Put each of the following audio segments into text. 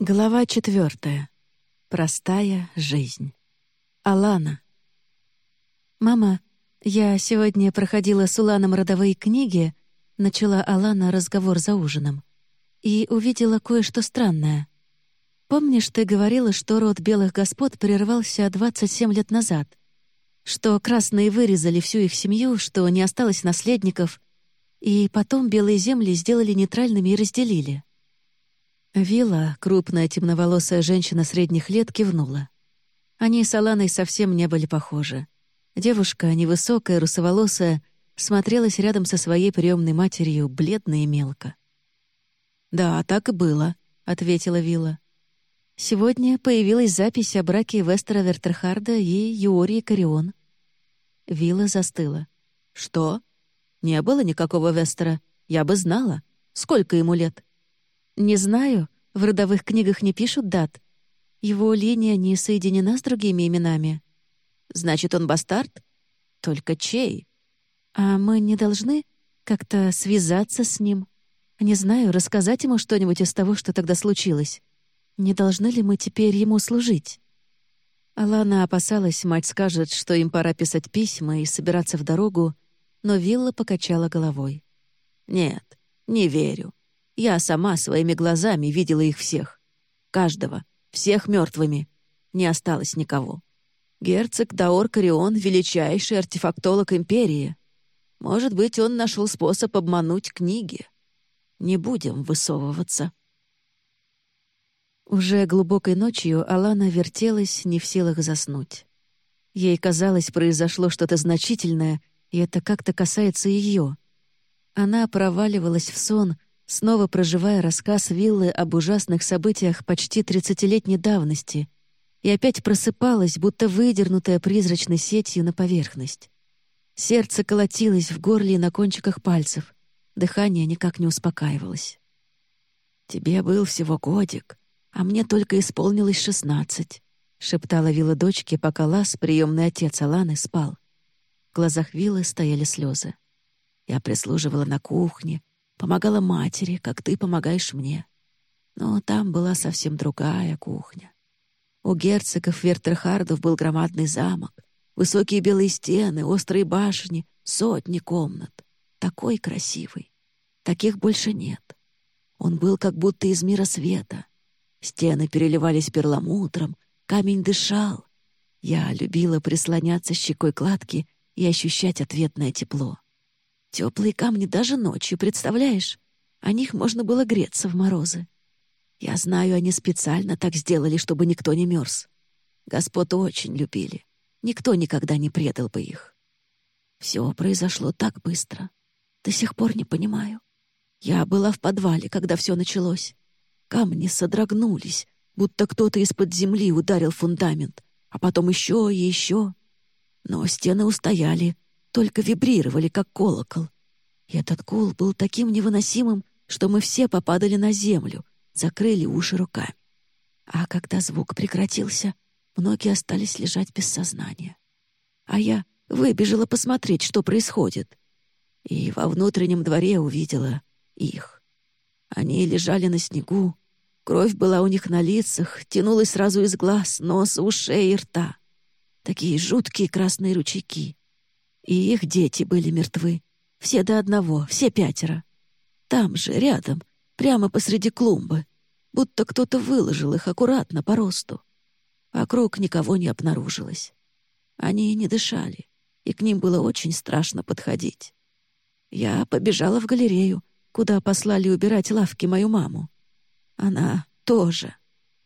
Глава четвертая. Простая жизнь. Алана. «Мама, я сегодня проходила с Уланом родовые книги», начала Алана разговор за ужином, и увидела кое-что странное. «Помнишь, ты говорила, что род белых господ прервался 27 лет назад? Что красные вырезали всю их семью, что не осталось наследников, и потом белые земли сделали нейтральными и разделили?» Вилла, крупная темноволосая женщина средних лет, кивнула. Они с Аланой совсем не были похожи. Девушка, невысокая, русоволосая, смотрелась рядом со своей приемной матерью, бледно и мелко. «Да, так и было», — ответила Вилла. «Сегодня появилась запись о браке Вестера Вертерхарда и Юории Карион». Вилла застыла. «Что? Не было никакого Вестера. Я бы знала. Сколько ему лет?» «Не знаю. В родовых книгах не пишут дат. Его линия не соединена с другими именами». «Значит, он бастард? Только чей?» «А мы не должны как-то связаться с ним? Не знаю, рассказать ему что-нибудь из того, что тогда случилось? Не должны ли мы теперь ему служить?» Алана опасалась, мать скажет, что им пора писать письма и собираться в дорогу, но Вилла покачала головой. «Нет, не верю. Я сама своими глазами видела их всех. Каждого. Всех мертвыми. Не осталось никого. Герцог Даор Карион — величайший артефактолог Империи. Может быть, он нашел способ обмануть книги. Не будем высовываться. Уже глубокой ночью Алана вертелась, не в силах заснуть. Ей казалось, произошло что-то значительное, и это как-то касается ее. Она проваливалась в сон — снова проживая рассказ Виллы об ужасных событиях почти тридцатилетней давности, и опять просыпалась, будто выдернутая призрачной сетью на поверхность. Сердце колотилось в горле и на кончиках пальцев, дыхание никак не успокаивалось. «Тебе был всего годик, а мне только исполнилось шестнадцать», — шептала Вилла дочке, пока Лас, приемный отец Аланы, спал. В глазах Виллы стояли слезы. Я прислуживала на кухне, Помогала матери, как ты помогаешь мне. Но там была совсем другая кухня. У герцогов Вертерхардов был громадный замок, высокие белые стены, острые башни, сотни комнат. Такой красивый. Таких больше нет. Он был как будто из мира света. Стены переливались перламутром, камень дышал. Я любила прислоняться щекой кладки и ощущать ответное тепло. Теплые камни даже ночью, представляешь? О них можно было греться в морозы. Я знаю, они специально так сделали, чтобы никто не мерз. Господ очень любили. Никто никогда не предал бы их. Все произошло так быстро. До сих пор не понимаю. Я была в подвале, когда все началось. Камни содрогнулись, будто кто-то из-под земли ударил фундамент, а потом еще и еще. Но стены устояли, только вибрировали, как колокол. И этот гул был таким невыносимым, что мы все попадали на землю, закрыли уши руками. А когда звук прекратился, многие остались лежать без сознания. А я выбежала посмотреть, что происходит. И во внутреннем дворе увидела их. Они лежали на снегу, кровь была у них на лицах, тянулась сразу из глаз, носа, ушей и рта. Такие жуткие красные ручейки. И их дети были мертвы. Все до одного, все пятеро. Там же, рядом, прямо посреди клумбы. Будто кто-то выложил их аккуратно по росту. Вокруг никого не обнаружилось. Они не дышали, и к ним было очень страшно подходить. Я побежала в галерею, куда послали убирать лавки мою маму. Она тоже.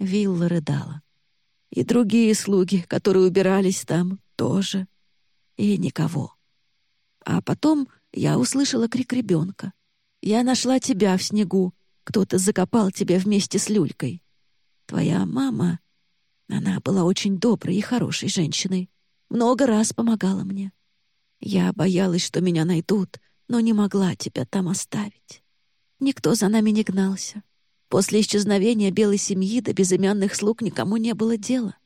Вилла рыдала. И другие слуги, которые убирались там, тоже и никого. А потом я услышала крик ребенка. Я нашла тебя в снегу. Кто-то закопал тебя вместе с люлькой. Твоя мама... Она была очень доброй и хорошей женщиной. Много раз помогала мне. Я боялась, что меня найдут, но не могла тебя там оставить. Никто за нами не гнался. После исчезновения белой семьи до безымянных слуг никому не было дела.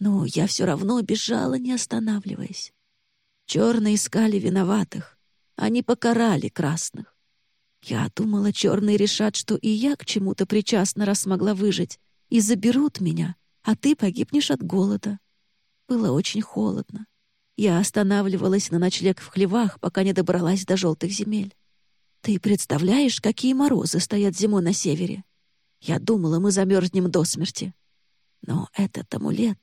Но я все равно бежала, не останавливаясь. Черные искали виноватых. Они покарали красных. Я думала, черные решат, что и я к чему-то причастна, раз смогла выжить, и заберут меня, а ты погибнешь от голода. Было очень холодно. Я останавливалась на ночлег в хлевах, пока не добралась до желтых земель. Ты представляешь, какие морозы стоят зимой на севере? Я думала, мы замерзнем до смерти. Но этот амулет...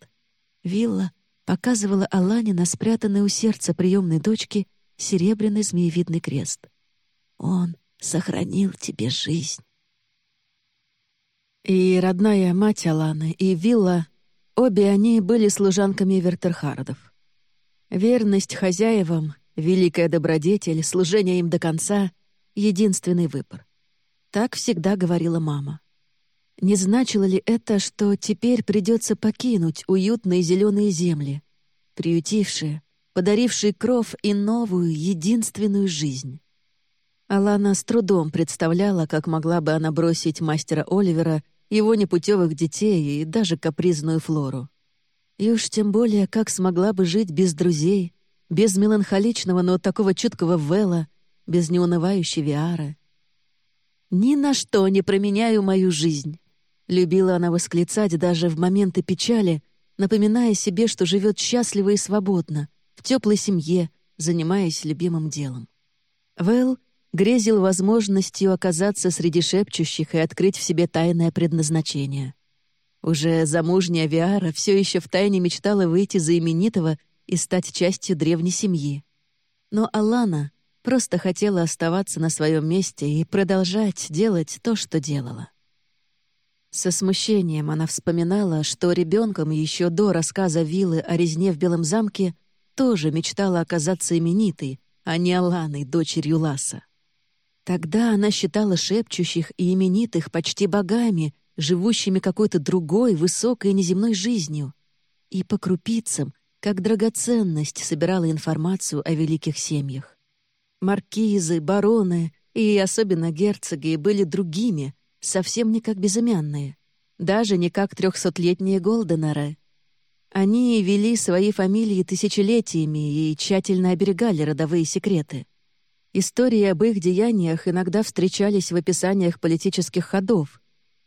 Вилла показывала Алане на спрятанный у сердца приемной дочки серебряный змеевидный крест. Он сохранил тебе жизнь. И родная мать Аланы, и Вилла, обе они были служанками Вертерхардов. Верность хозяевам, великая добродетель, служение им до конца — единственный выбор. Так всегда говорила мама. Не значило ли это, что теперь придется покинуть уютные зеленые земли, приютившие, подарившие кров и новую, единственную жизнь? Алана с трудом представляла, как могла бы она бросить мастера Оливера, его непутевых детей и даже капризную Флору. И уж тем более, как смогла бы жить без друзей, без меланхоличного, но такого чуткого Вэлла, без неунывающей Виары. «Ни на что не променяю мою жизнь», — любила она восклицать даже в моменты печали, напоминая себе, что живет счастливо и свободно, в теплой семье, занимаясь любимым делом. Вэл грезил возможностью оказаться среди шепчущих и открыть в себе тайное предназначение. Уже замужняя Виара все еще втайне мечтала выйти за именитого и стать частью древней семьи. Но Алана просто хотела оставаться на своем месте и продолжать делать то, что делала. Со смущением она вспоминала, что ребенком еще до рассказа Виллы о резне в Белом замке тоже мечтала оказаться именитой, а не Аланой, дочерью Ласа. Тогда она считала шепчущих и именитых почти богами, живущими какой-то другой, высокой неземной жизнью. И по крупицам, как драгоценность, собирала информацию о великих семьях. Маркизы, бароны и особенно герцоги были другими, совсем не как безымянные, даже не как трехсотлетние Голденеры. Они вели свои фамилии тысячелетиями и тщательно оберегали родовые секреты. Истории об их деяниях иногда встречались в описаниях политических ходов,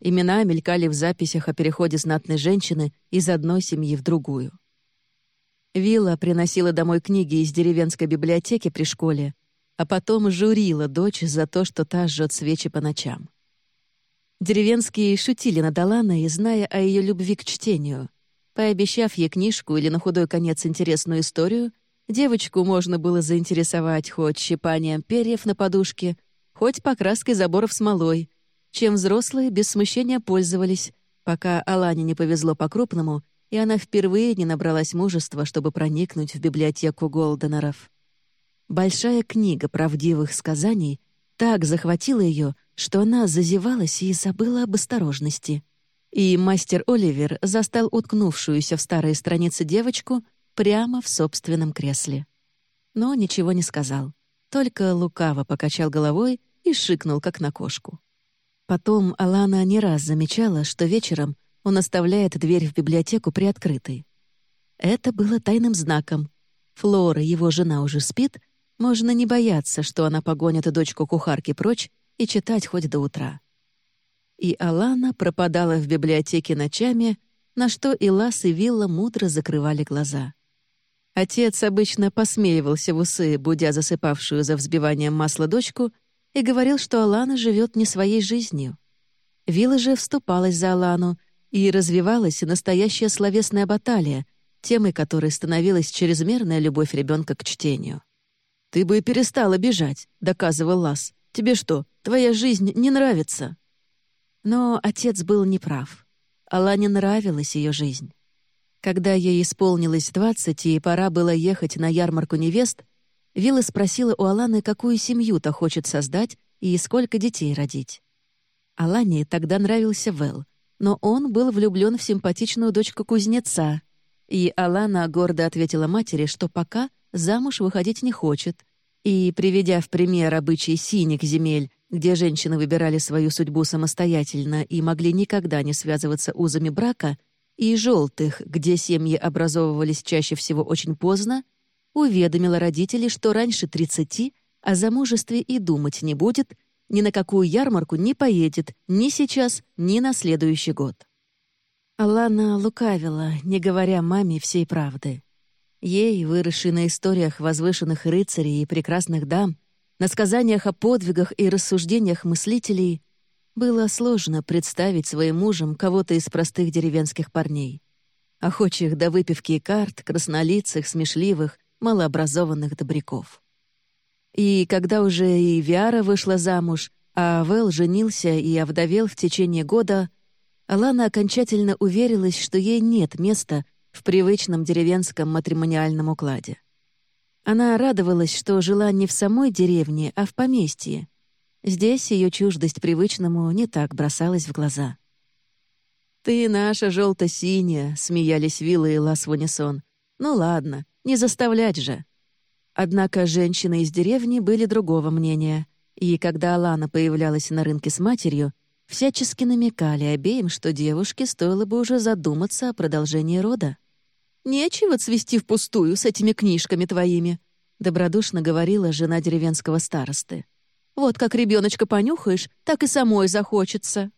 Имена мелькали в записях о переходе знатной женщины из одной семьи в другую. Вилла приносила домой книги из деревенской библиотеки при школе, а потом журила дочь за то, что та жжет свечи по ночам. Деревенские шутили над Аланой, зная о ее любви к чтению. Пообещав ей книжку или на худой конец интересную историю, девочку можно было заинтересовать хоть щипанием перьев на подушке, хоть покраской заборов смолой, чем взрослые без смущения пользовались, пока Алане не повезло по-крупному, и она впервые не набралась мужества, чтобы проникнуть в библиотеку Голденеров. Большая книга правдивых сказаний так захватила ее, что она зазевалась и забыла об осторожности. И мастер Оливер застал уткнувшуюся в старые страницы девочку прямо в собственном кресле. Но ничего не сказал, только лукаво покачал головой и шикнул, как на кошку. Потом Алана не раз замечала, что вечером он оставляет дверь в библиотеку приоткрытой. Это было тайным знаком. Флора, его жена, уже спит, можно не бояться, что она погонит дочку кухарки прочь и читать хоть до утра. И Алана пропадала в библиотеке ночами, на что и Лас, и Вилла мудро закрывали глаза. Отец обычно посмеивался в усы, будя засыпавшую за взбиванием масла дочку, и говорил, что Алана живет не своей жизнью. Вилла же вступалась за Алану, и развивалась настоящая словесная баталия, темой которой становилась чрезмерная любовь ребенка к чтению. «Ты бы перестала бежать», — доказывал Лас. «Тебе что, твоя жизнь не нравится?» Но отец был неправ. Алане нравилась ее жизнь. Когда ей исполнилось двадцать, и пора было ехать на ярмарку невест, Вилла спросила у Аланы, какую семью-то хочет создать и сколько детей родить. Алане тогда нравился Вэл, но он был влюблен в симпатичную дочку кузнеца, и Алана гордо ответила матери, что пока замуж выходить не хочет, и, приведя в пример обычай синих земель, где женщины выбирали свою судьбу самостоятельно и могли никогда не связываться узами брака, и желтых, где семьи образовывались чаще всего очень поздно, уведомила родителей, что раньше 30 о замужестве и думать не будет, ни на какую ярмарку не поедет ни сейчас, ни на следующий год. Алана лукавила, не говоря маме всей правды. Ей, выросшей на историях возвышенных рыцарей и прекрасных дам, на сказаниях о подвигах и рассуждениях мыслителей, было сложно представить своим мужем кого-то из простых деревенских парней, охочих до выпивки и карт, краснолицых, смешливых, малообразованных добряков. И когда уже и Виара вышла замуж, а Вэл женился и овдовел в течение года, Алана окончательно уверилась, что ей нет места в привычном деревенском матримониальном укладе. Она радовалась, что жила не в самой деревне, а в поместье. Здесь ее чуждость привычному не так бросалась в глаза. «Ты наша желто-синяя», — смеялись Вилла и Лас в. «Ну ладно, не заставлять же». Однако женщины из деревни были другого мнения, и когда Алана появлялась на рынке с матерью, всячески намекали обеим, что девушке стоило бы уже задуматься о продолжении рода. «Нечего цвести впустую с этими книжками твоими», — добродушно говорила жена деревенского старосты. «Вот как ребеночка понюхаешь, так и самой захочется».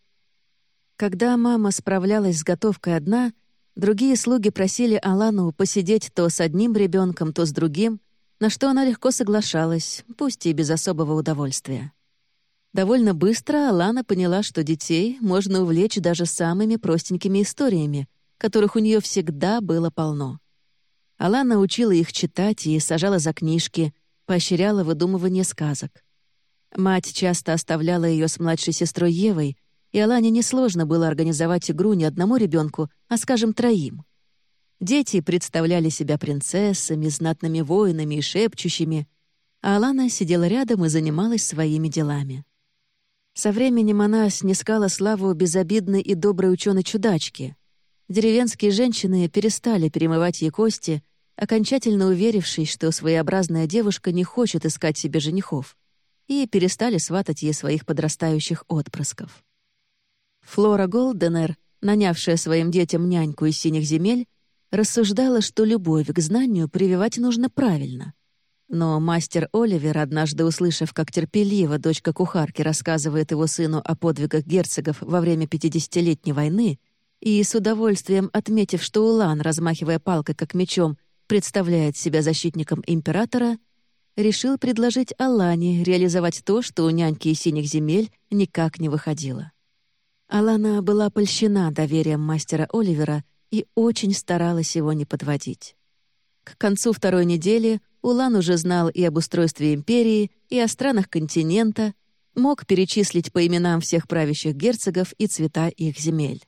Когда мама справлялась с готовкой одна, другие слуги просили Алану посидеть то с одним ребенком, то с другим, на что она легко соглашалась, пусть и без особого удовольствия. Довольно быстро Алана поняла, что детей можно увлечь даже самыми простенькими историями, которых у нее всегда было полно. Алана учила их читать и сажала за книжки, поощряла выдумывание сказок. Мать часто оставляла ее с младшей сестрой Евой, и Алане несложно было организовать игру не одному ребенку, а, скажем, троим. Дети представляли себя принцессами, знатными воинами и шепчущими, а Алана сидела рядом и занималась своими делами. Со временем она снискала славу безобидной и доброй ученой-чудачки. Деревенские женщины перестали перемывать ей кости, окончательно уверившись, что своеобразная девушка не хочет искать себе женихов, и перестали сватать ей своих подрастающих отпрысков. Флора Голденер, нанявшая своим детям няньку из синих земель, рассуждала, что любовь к знанию прививать нужно правильно — но мастер Оливер, однажды услышав, как терпеливо дочка кухарки рассказывает его сыну о подвигах герцогов во время пятидесятилетней войны, и с удовольствием отметив, что Улан, размахивая палкой как мечом, представляет себя защитником императора, решил предложить Алане реализовать то, что у няньки из синих земель никак не выходило. Алана была польщена доверием мастера Оливера и очень старалась его не подводить. К концу второй недели Улан уже знал и об устройстве империи, и о странах континента, мог перечислить по именам всех правящих герцогов и цвета их земель.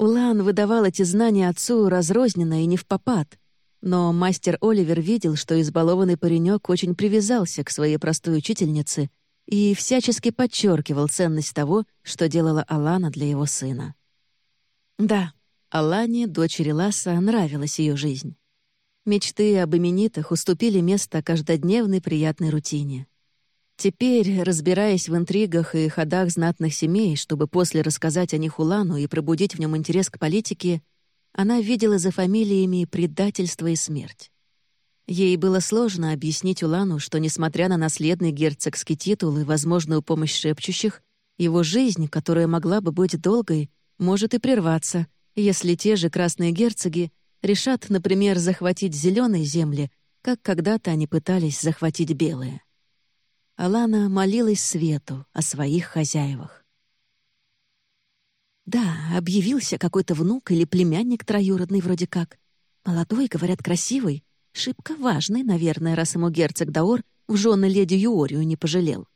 Улан выдавал эти знания отцу разрозненно и не в попад, но мастер Оливер видел, что избалованный паренек очень привязался к своей простой учительнице и всячески подчеркивал ценность того, что делала Алана для его сына. Да, Алане, дочери Ласса, нравилась ее жизнь. Мечты об именитых уступили место каждодневной приятной рутине. Теперь, разбираясь в интригах и ходах знатных семей, чтобы после рассказать о них Улану и пробудить в нем интерес к политике, она видела за фамилиями предательство и смерть. Ей было сложно объяснить Улану, что, несмотря на наследный герцогский титул и возможную помощь шепчущих, его жизнь, которая могла бы быть долгой, может и прерваться, если те же красные герцоги решат, например, захватить зеленые земли, как когда-то они пытались захватить белые. Алана молилась Свету о своих хозяевах. Да, объявился какой-то внук или племянник троюродный вроде как. Молодой, говорят, красивый. Шибко важный, наверное, раз ему герцог Даор в жены леди Юорию не пожалел.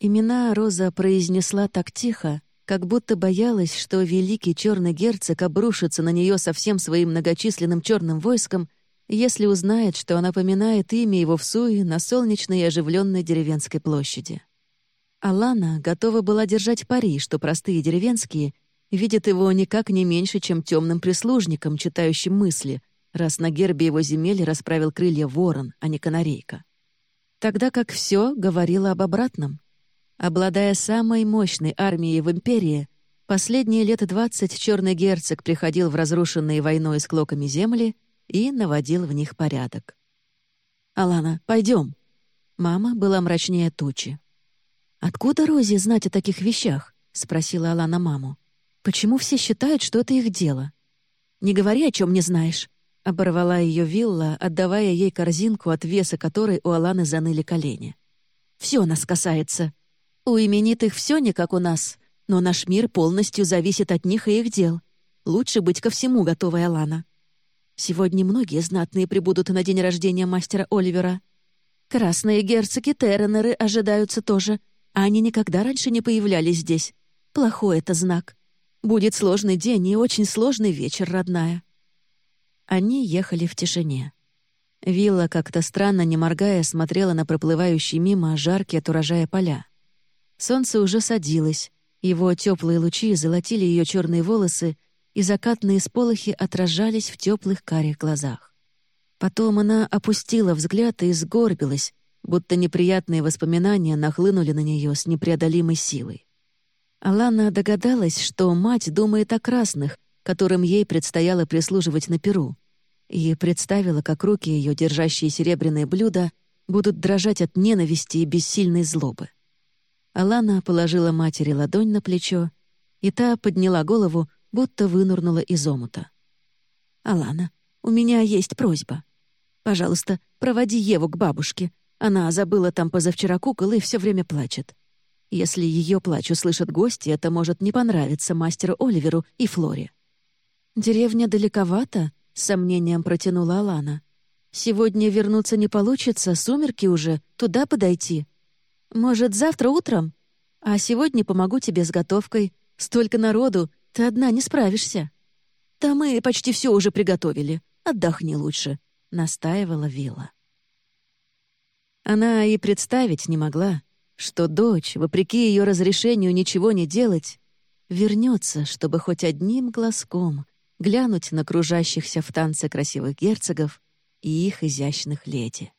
Имена Роза произнесла так тихо, как будто боялась, что великий черный герцог обрушится на нее со всем своим многочисленным черным войском, если узнает, что она поминает имя его в суе на солнечной и оживленной деревенской площади. Алана готова была держать пари, что простые деревенские видят его никак не меньше, чем темным прислужником, читающим мысли, раз на гербе его земель расправил крылья ворон, а не канарейка. Тогда как все говорило об обратном. Обладая самой мощной армией в империи, последние лет двадцать черный герцог приходил в разрушенные войной с клоками земли и наводил в них порядок. «Алана, пойдем. Мама была мрачнее тучи. «Откуда Розе знать о таких вещах?» — спросила Алана маму. Почему все считают, что это их дело? Не говори, о чем не знаешь. Оборвала ее вилла, отдавая ей корзинку, от веса которой у Аланы заныли колени. Все нас касается. У именитых все не как у нас, но наш мир полностью зависит от них и их дел. Лучше быть ко всему готовой, Алана. Сегодня многие знатные прибудут на день рождения мастера Оливера. Красные герцоги Терренеры ожидаются тоже, а они никогда раньше не появлялись здесь. Плохой это знак. Будет сложный день и очень сложный вечер, родная». Они ехали в тишине. Вилла как-то странно, не моргая, смотрела на проплывающие мимо жаркие от урожая поля. Солнце уже садилось, его теплые лучи золотили ее черные волосы, и закатные сполохи отражались в теплых карих глазах. Потом она опустила взгляд и сгорбилась, будто неприятные воспоминания нахлынули на нее с непреодолимой силой. Алана догадалась, что мать думает о красных, которым ей предстояло прислуживать на Перу, и представила, как руки ее, держащие серебряное блюдо, будут дрожать от ненависти и бессильной злобы. Алана положила матери ладонь на плечо, и та подняла голову, будто вынурнула из омута. «Алана, у меня есть просьба. Пожалуйста, проводи Еву к бабушке. Она забыла там позавчера кукол и все время плачет. Если ее плач услышат гости, это может не понравиться мастеру Оливеру и Флоре. «Деревня далековато», — с сомнением протянула Алана. «Сегодня вернуться не получится, сумерки уже, туда подойти. Может, завтра утром? А сегодня помогу тебе с готовкой. Столько народу, ты одна не справишься». «Да мы почти все уже приготовили. Отдохни лучше», — настаивала Вилла. Она и представить не могла, что дочь, вопреки ее разрешению ничего не делать, вернется, чтобы хоть одним глазком глянуть на кружащихся в танце красивых герцогов и их изящных леди.